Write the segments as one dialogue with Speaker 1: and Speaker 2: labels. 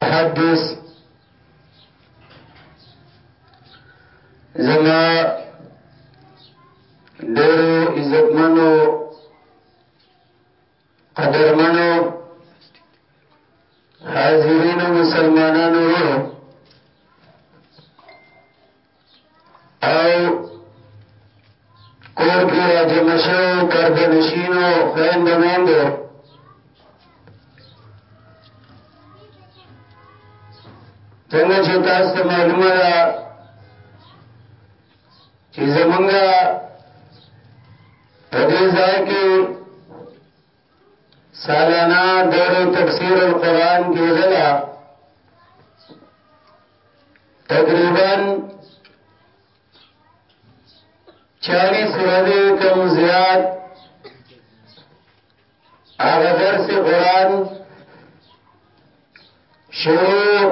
Speaker 1: حدیث زما ډیرو عزتمنو قدرمنو حاضرینو مسلمانانو ورو او کور کې راجم شو کرد نشینو خويند موندو څنګه چې تاسو ته معلومه ده چې زمونږه په دې ځای کې سالانه دوره تفسیر القرآن کېدله تقریبا 40 ورځې کم زیات هغه درس قرآن شروع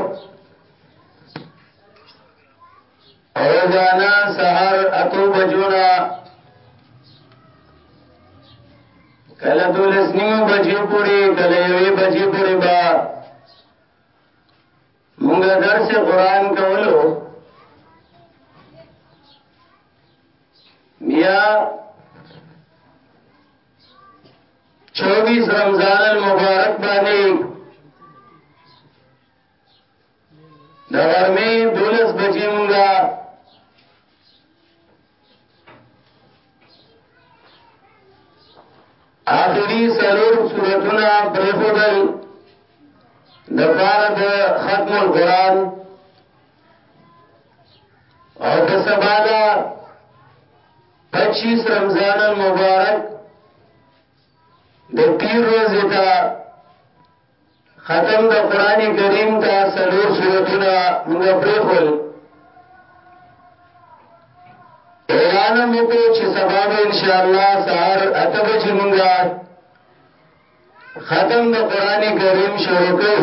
Speaker 1: روزانه سحر اتو بجونا کله دولس نیمو بجیو پوری کله یوی بجی پوری با مونږه درس قرآن کولو بیا 24 رمضان المبارک باندې د غرمې دولس بجې مونږه آخری سلور صورتونه پریخودل د پاره د ختم القرآن او د سبالا 25 رمضان المبارک د پیر روزه ته ختم د قرآن کریم دا سلور سورتونه مونږ پریخول اعلان موکو چې سبا به ان شاء الله سحر اته بجې مونږه ختم د قران کریم شروع کړو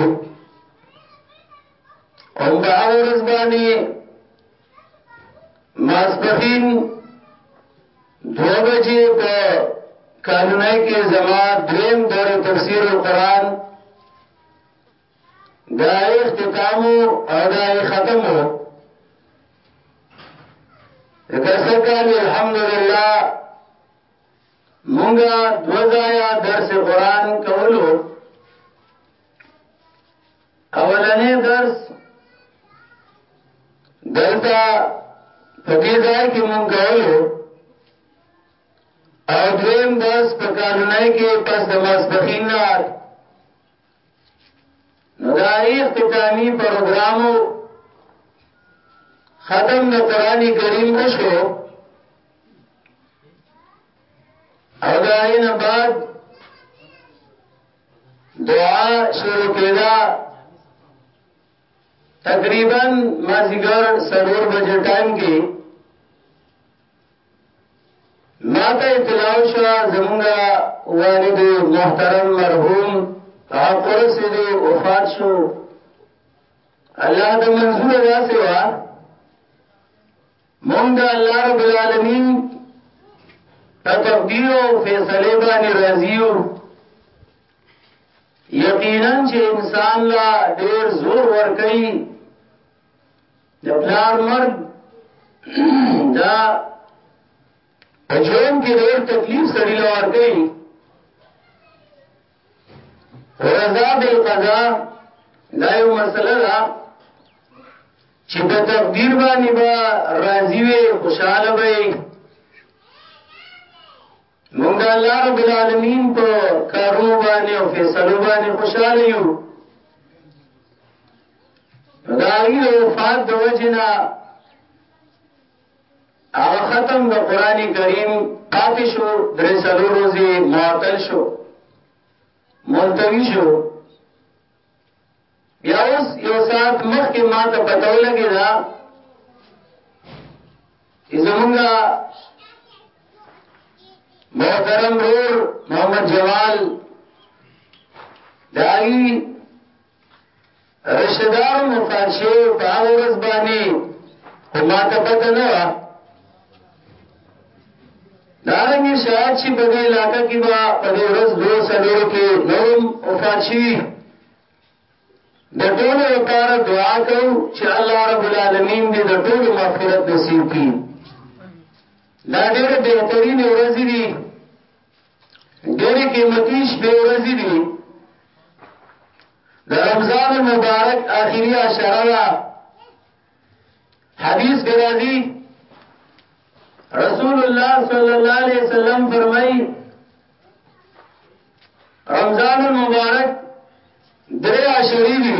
Speaker 1: او په هغه ورځ باندې ماسپخین دو بجې په کالونه کې زما دریم دور تفسیر القرآن دا اختتام او دا ختم دا سکال الحمدلله مونږه دوزایا درس قرآن کولو اولنې درس دلته په دې ځای کې مونږ کولو او دریم درس په کالونه کې پس د ماسپخین نه نو دا اختتامی پروګرامو ختم د قران کریم وشو او دا نه بعد دعا شروع کېدا تقریبا مازیګر سلور بجې ټایم کې ما ته اطلاع شو زمونږه والد محترم مرحوم حق رسیدو وفات شو الله د منظور واسه وا مونږ د الله رب العالمین په تقدیر او فیصله باندې راضی یو یقینا چې انسان لا ډیر زور ور کوي د پلار مرګ دا په ژوند کې ډیر تکلیف سړی لور کوي رضا بالقضا دا یو مسله ده چې په تقدیر باندې با راضی وي خوشاله وي مونږ الله رب العالمین په کارو باندې او فیصلو باندې خوشاله یو دا غیر وفات د وجنه هغه ختم د قران کریم پاتې شو درې څلور ورځې معطل شو ملتوی شو بیا اوس یو ساعت مخکې ما ته پته ولګی دا چې زمونږه محترم رور محمد جمال داغي رشتہ دار مفات شو په هغه ورځ باندې خو ما ته پته نه و دارنګي شاید چې په دې علاقې کې با په دې ورځ دوه سلور کې نورم وفات شي د ټولو لپاره دعا کوو چې الله رب العالمین دې د ټولو مغفرت نصیب کړي دا ډېر بهترین ورځ دي ډېری قیمتي شپې ورځې دي د رمضان المبارک اخیری عشره ده حدیث کې راځي رسول الله صلی الله علیه وسلم فرمایي رمضان المبارک درې عشرې دي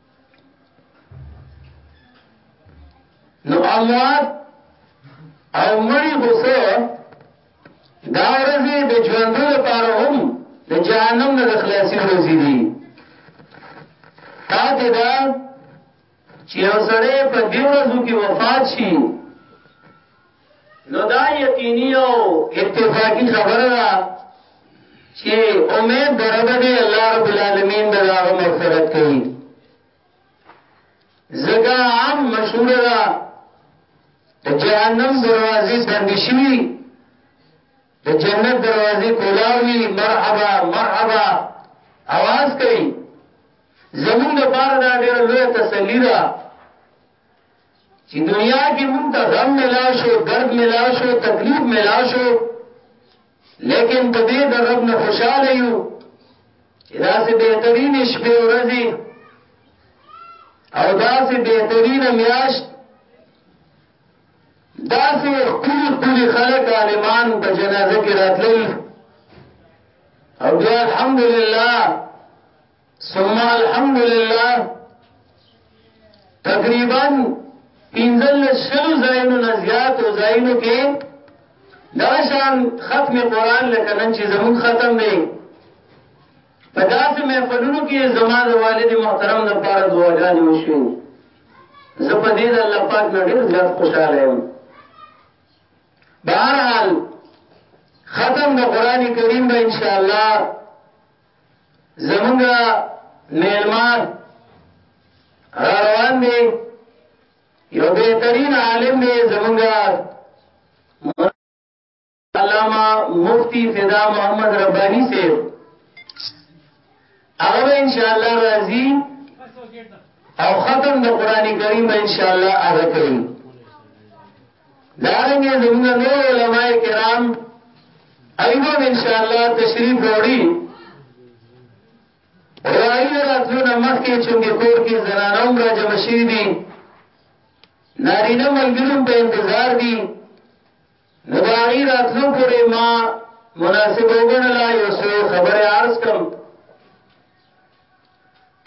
Speaker 1: نو اموات او مړی خوسه دا ورځې د ژوندو لپاره هم د جهنم نه د خلاصي ورځې دي پاتې دا چې یو سړی په دې ورځو کې وفات شي نو دا یقینی او اتفاقی خبره ده چې امید دربه دی الله رب العالمین به هغه مغفرت کوي زګه عام مشهور ده د جهنم دروازې بند شي د جنت دروازې کولاوي مرحبا مرحبا आवाज کوي زمونږ لپاره دا ډېر لوی تسلی ده چې دنیا کې مونږ ته غم ملا شو درد ملا شو تکلیف ملا شو لیکن په دې د رب نه خوشاله یو چې دا سه بهترین شپه او ورځې او دا سه بهترین میاشت دا سه کلی کلی خلک عالمان په جنازه کې راتلل او بیا الحمدلله ثم الحمدلله تقریبا پنځلس شلو ځایونو نه زیاتو ځایونو کې دغه شان ختم قران لکه نن چې زمون ختم دی په داسې محفلونو کې زما د والد محترم د پاره دعاګانې وشوې زه په دې د الله پاک نه ډېر زیات خوشاله یم بهرحال ختم د قران کریم به ان شاء الله زمونږ میلمان را روان دی یو بهترین عالم دی زمونږ علامه مفتی فدا محمد ربانی صاحب هغه به ان شاء الله راضی او ختم د قران کریم به ان شاء الله ادا کوي دارنګه زموږ نور علماء کرام ایوب ان شاء الله تشریف وروړي راي راتلونه مخکې چې د کور کې زنانه هم راجم شي دي نارینه ملګرو په انتظار دي نو دا غي راتلو پورې ما مناسب وګڼلا یو څه خبره عرض کړم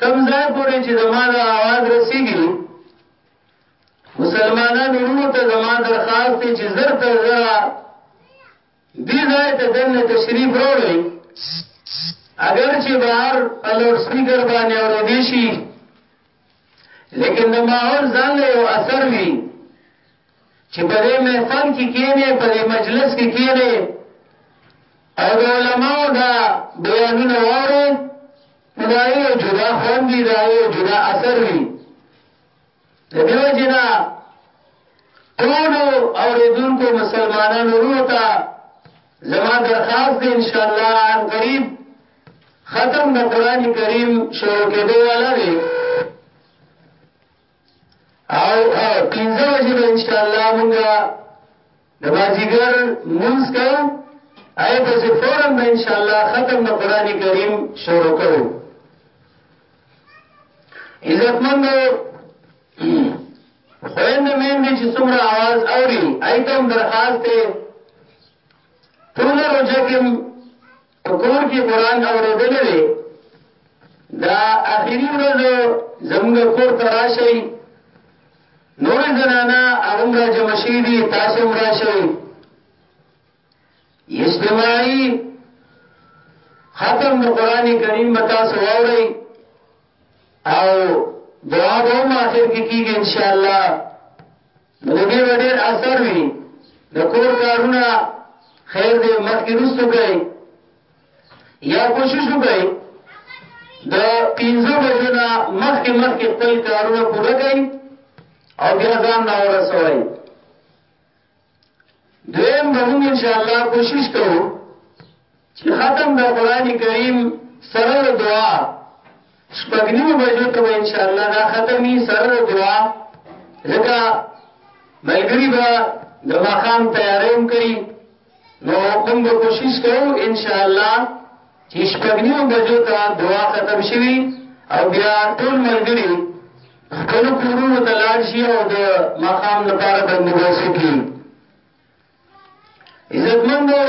Speaker 1: کم ځای پورې چې زموږ आवाज رسیږي مسلمانانو ورونو ته زما درخواست دی چې زر تر زرا دې ځای ته دنه تشریف راوړي اگر چې بهر په لوډ سپیکر باندې اورېدي شي لیکن د ماحول ځان له یو اثر وی چې په دې محفل کې کېنه په دې مجلس کې کېنه او د علماو دا بیانونه وره دا یو جدا خوندې دا یو جدا اثر وی د دې وجه نه ټولو اوریدونکو مسلمانانو ورونو ته زما درخواست دی ان شاء الله ان قریب ختم د قران کریم شروع کېدو والا دی او پنځه بجې به ان شاء الله مونږه د مازیګر مونږ کا اې په څه فورم به ان شاء الله ختم د قران کریم شروع کوو عزتمند خوند مین دي چې څومره आवाज اوري ایتم درخواست ته ټول روزه کې په کور کې قران اوریدل دي دا اخیری ورځ زموږ کور ته راشي نور زنانا هغه را جمع شي دي تاسو را شي اجتماعي ختم د قران کریم متا سواوري او دعا به ما اخر کې کیږي ان شاء الله نو د دې به ډېر اثر وي د کور کارونه خیر دې مخکې رستو کوي یا کوشش وکړي د 15 بجو نه مخکې مخکې خپل کارونه پوره کړي او بیا ځان نه ورسوي دویم به موږ ان شاء الله کوشش کوو چې ختم د قرآن کریم سره د دعا شپږ نیمو بجو ته به ان شاء الله دا ختمي سره د دعا ځکه ملګری به د ماقام تیارې هم کوي نو موږ به کوشش کوو ان شاء الله چې شپږنیو بجو ته دعا ختم شي او بیا ټول ملګری خپل کورونو ته لاړ شي او د ماقام لپاره بندوبست کوي عزتمندو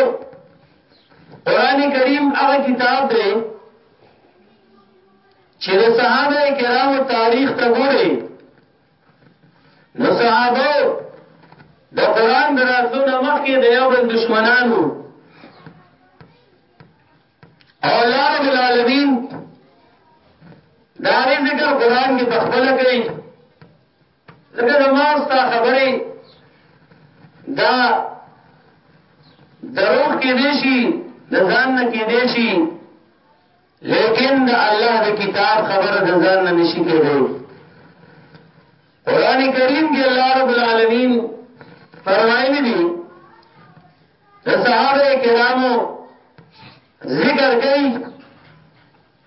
Speaker 1: قران کریم هغه کتاب دی چې د صحابه کرامو تاریخ ته ګوري نو صحابه د قران دراتلو نه مخکې د یو بل دشمنانو او الله رب العالمین دا ذکر قران کې تخبل کوي ځکه زما ستا خبرې دا دروغ کې دي شي د ځان نه کې دي شي لیکن د الله د کتاب خبره د ځان نه نشي کېدی قران کریم کې الله رب العالمین فرمایلی دي د صحابه کرامو ذکر کوي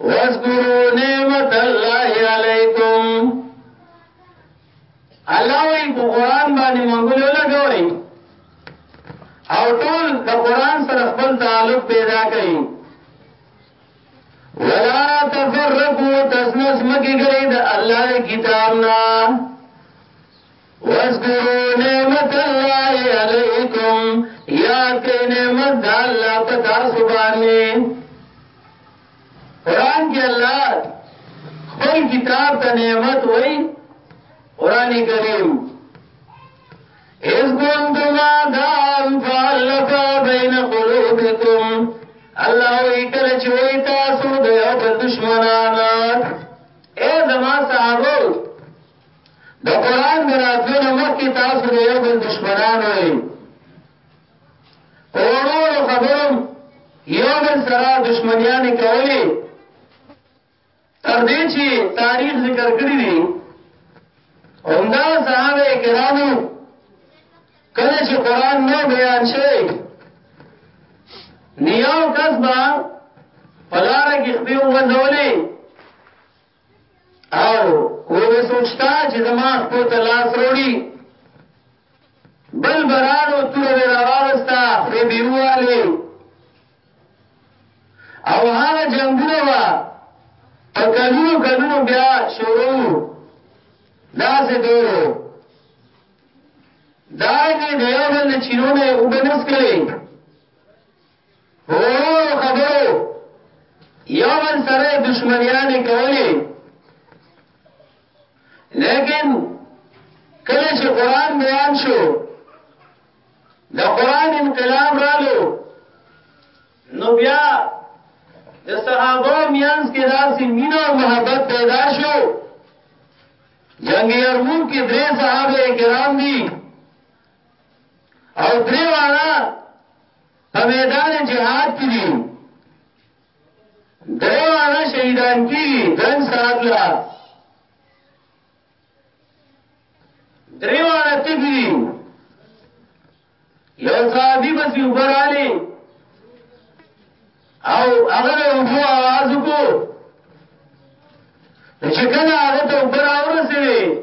Speaker 1: واذکروا نعمت الله علیکم الله وی په قران باندې مونږ له لګوي او ټول د قران سره خپل تعلق پیدا کړي ولا تفرقوا تسنس مکی گئی دا اللہ کتابنا واذکروا نعمت الله علیکم یاد کئ نعمت د الله په تاسو باندې قران کې الله خپل کتاب ته نعمت وای قران کریم اذ کنتم آدم فالف بین قلوبکم الله وی کله چې وای تاسو د یو دشمنانو اے زما صحابه د قران دراتلو نه مخکې تاسو د یو بل دشمنان وئ په وړو خبرو یو بل سره دشمنیان کولې تر دې چې تاریخ ذکر کړی دی همدا صحابه کرامو کله چې قران نو بیان شوی نیاو کس با پلاره کې خپل وځولې او وې سوچتا چې زما خپل ته لاس وروړي بل برانو تور به راوستا خې بیواله او هغه جنگونه وا په کلونو کلونو بیا شروع دا سه ډیرو دا کې دیو بل چینونه وبنس کړي هورو خبرو یو بل سره دشمنیانې کولې لیکن کله چې قران بیان شو د قران انقلاب رالو نو بیا د صحابه میانس کې داسې مینه او محبت پیدا شو جنگ یرموک کې درې صحابه کرام دي او درې واړه په میدان جهاد کې دي درې واړه شهیدان کیږي ګرنګ سرحد لا درې واړه تګي یو صحابي بس یو براله او هغه له وګو आवाज کو چې کله هغه ته وګراورسې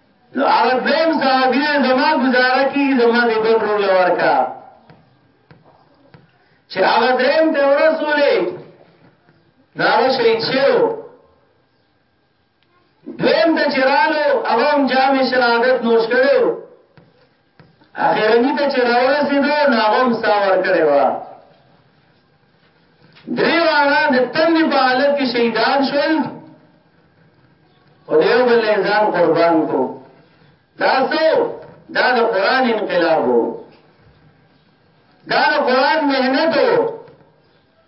Speaker 1: نو هغه دویم صحابي وایي زما ګزاره کېږي زما دې بل ورور له ورکه چې هغه دریم ته ورسولې نو هغه شهید شو دویم ته چې رالو هغه هم جامع شهادت نوش کړو اخرني ته چې راورسېدو نو هغه هم سا ورکړې وه درې واړه د تندې په حالت کې شهیدان شول خو د یو بل ځان قربان کو دا سو دا د قران انقلاب وو دا د قران مهنت وو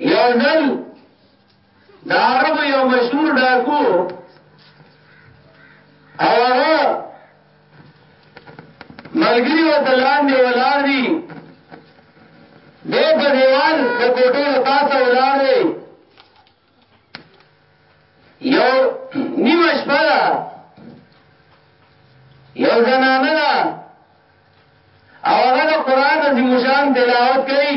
Speaker 1: لندن د عربو یو مشهور ډاکو او هغه ملګری ورته لاندې ولاړ دي دی په دیوال د کوټې له پاسه ولاړ دی یو نیمه شپه ده یو زنانه ده او هغه د قرآن عظیم شان تلاوت کوي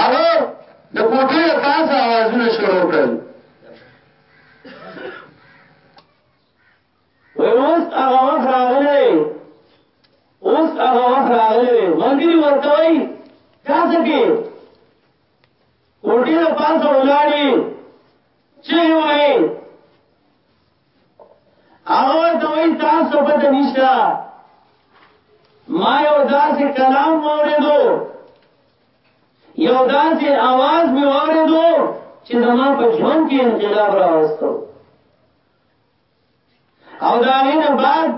Speaker 1: هغه د کوټې له پاسه اوازونه شروع کړل. وایي اوس هغه وخت راغلی، اوس هغه وخت راغلی. ملګري ورته وایي دا څه کې کوټې له پاسه ولاړې چغې وایي. هغه ورته وایي تاسو په دې نشته ما یو داسې کلام واورېدو یو داسې आवाज مې واورېدو چې زما په ژوند کې انقلاب راوستو او دا نه بعد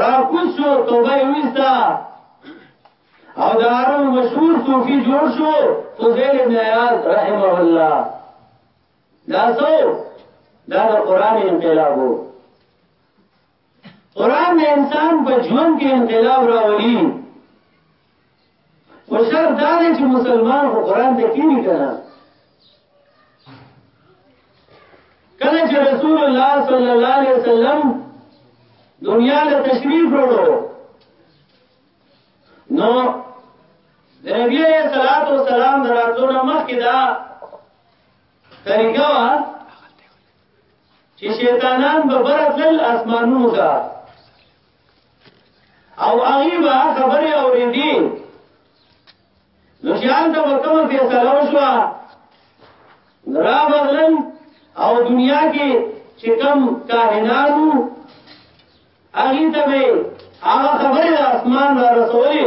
Speaker 1: را کوشو توبه وستا او دا مشهور صوفي جوړ شو فضیل ابن عیاض رحمه الله دا څو دا د قران انقلاب وو قران د انسان په ژوند کې انقلاب راولي او شر دا دی چې مسلمان خو قران ته کیږي کنه کله چې رسول الله صلی الله علیه وسلم دنیا له تشریف وروړو نو د نبی علیہ الصلوۃ والسلام دراتونه مخکې دا طریقه وا چې شیطانان به برتل اسمانونو ته او هغه به خبره اورېدي نو چې حال ته کوم فیصله وشو را بدلن او دنیا کې چې کم کاهنانو هغه ته به هغه خبره اسمان را رسولې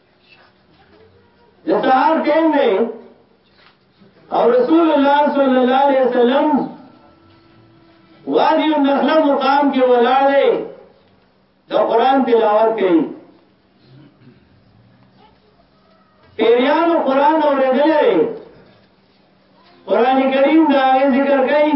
Speaker 1: د سهار ټیم دی او رسول الله صلی الله علیه وسلم وادي النخله مقام کې ولاړ دی د قران تلاوت کوي پیریانو قران اورېدل قران کریم دا ذکر کوي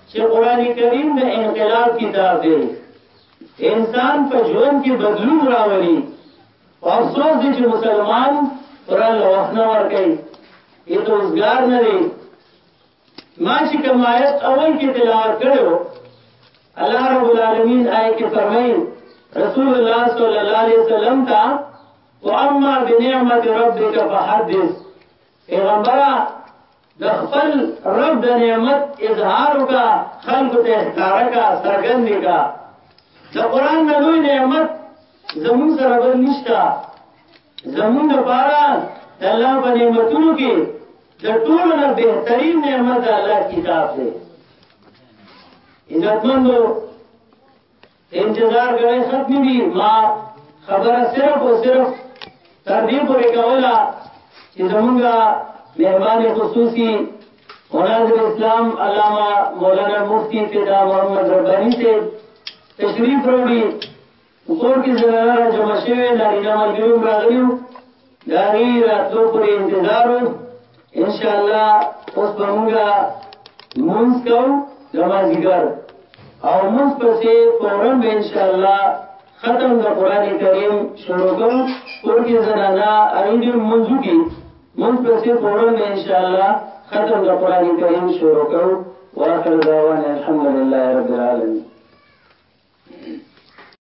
Speaker 1: چې قران کریم د انقلاب کتاب دی انسان په ژوند کې بدلون راولي او افسوس دی چې مسلمان قران له وخت نه ورکړي یې ته روزګار نه دی ما چې کوم آیت اول کې تلاوت کړو الله رب العالمین آیت کې فرمایي رسول الله صلی الله علیه وسلم ته واما بنعمت ربک فحدث پیغمبره د خپل رب د نعمت اظهار وکا خلق ته ښکارا کا سرګند کا د قران نه لوی نعمت زمون سره بل نشتا زمون لپاره د الله په نعمتونو کې د ټولو نه بهترین نعمت الله کتاب دی عزتمندو انتظار غړې ختمي وي ما خبره صرف او صرف تر دې پورې کوله چې زمونږه مهربان خصوصي مناظر اسلام علامہ مولانا مفتی پیدا محمد ربانی سے تشریف روڑی کور کی زنانہ را جمع شوی نارینہ ملګرو راغلیو داغي راتلو پر انتظارو ان شاء الله اوس په موږه مونږ کو نمازګر او مونږ پسې فورن به ان شاء الله ختم د قران کریم شروع کوم کور کې زنانا اړین منځو کې مونږ پسې فورن به ان شاء الله ختم د قران کریم شروع کوم واخر دعوانا الحمد لله رب العالمين